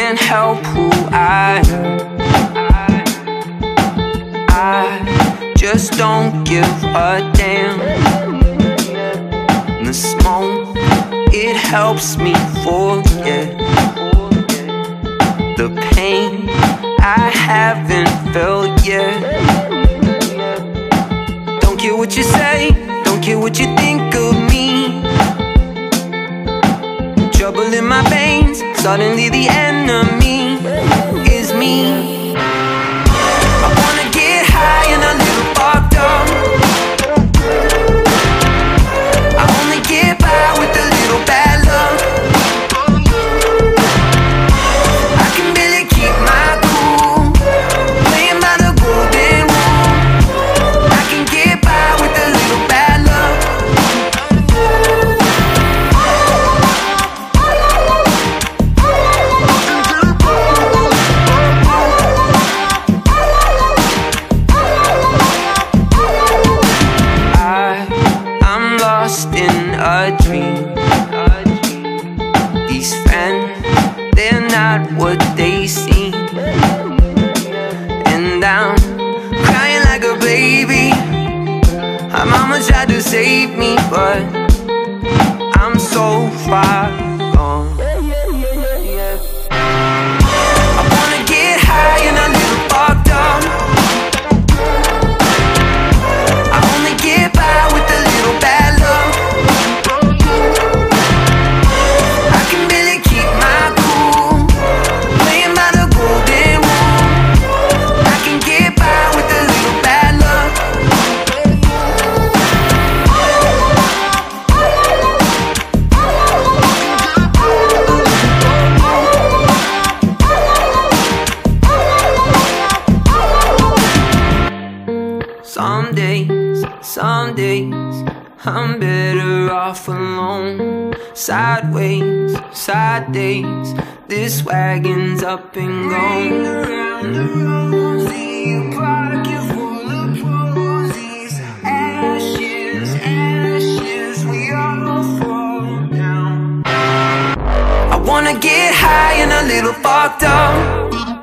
can't help who I am. I just don't give a damn. The smoke, it helps me forget the pain I haven't felt yet. Don't care what you say, don't care what you think of me. Trouble in my veins, suddenly the enemy dream. These friends, they're not what they seem. And I'm crying like a baby. My mama tried to save me, but I'm so far gone. Some days, I'm better off alone. Sideways, side days, this wagon's up and gone. Around the rosy pocket full of posies, ashes, ashes, we all fall down. I wanna get high and a little fucked up.